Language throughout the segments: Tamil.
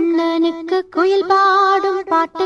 கண்ணனுக்கு குயில் பாடும் பாட்டு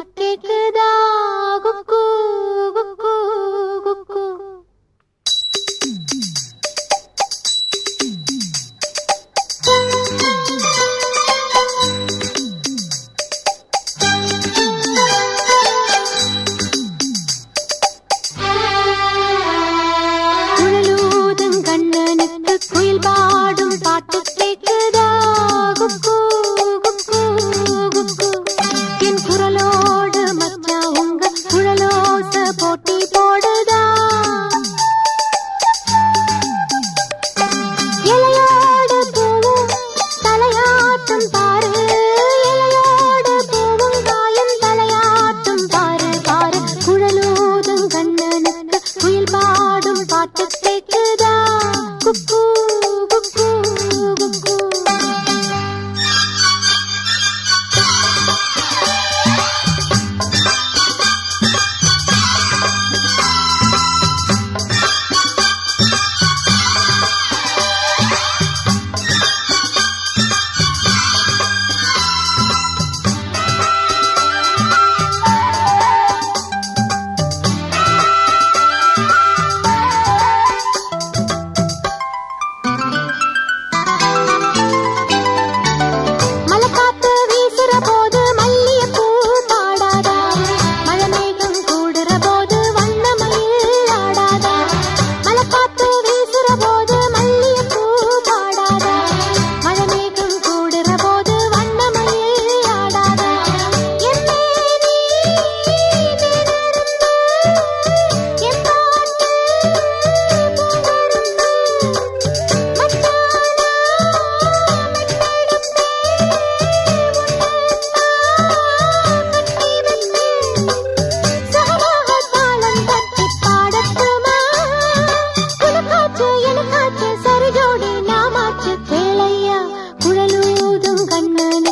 cuckoo. gần nơi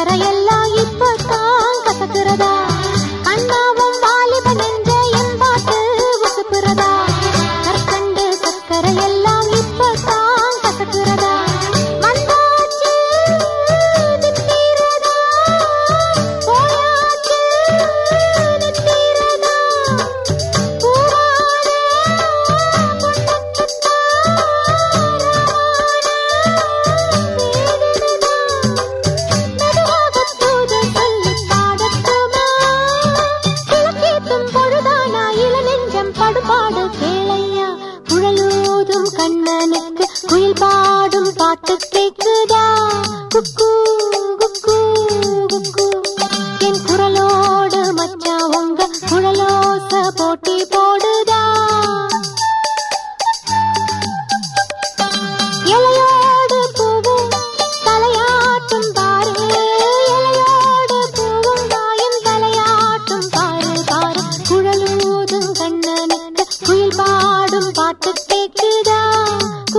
அக்கறையெல்லாம் இப்பதான் கசக்குறதா? கண்ணாவும் வாலிபன் என்ற என் பாட்டு சக்கரையெல்லாம் குயில் பாடும் பாட்டு கேட்குதா குக்கு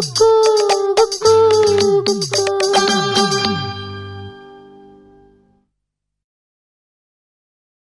को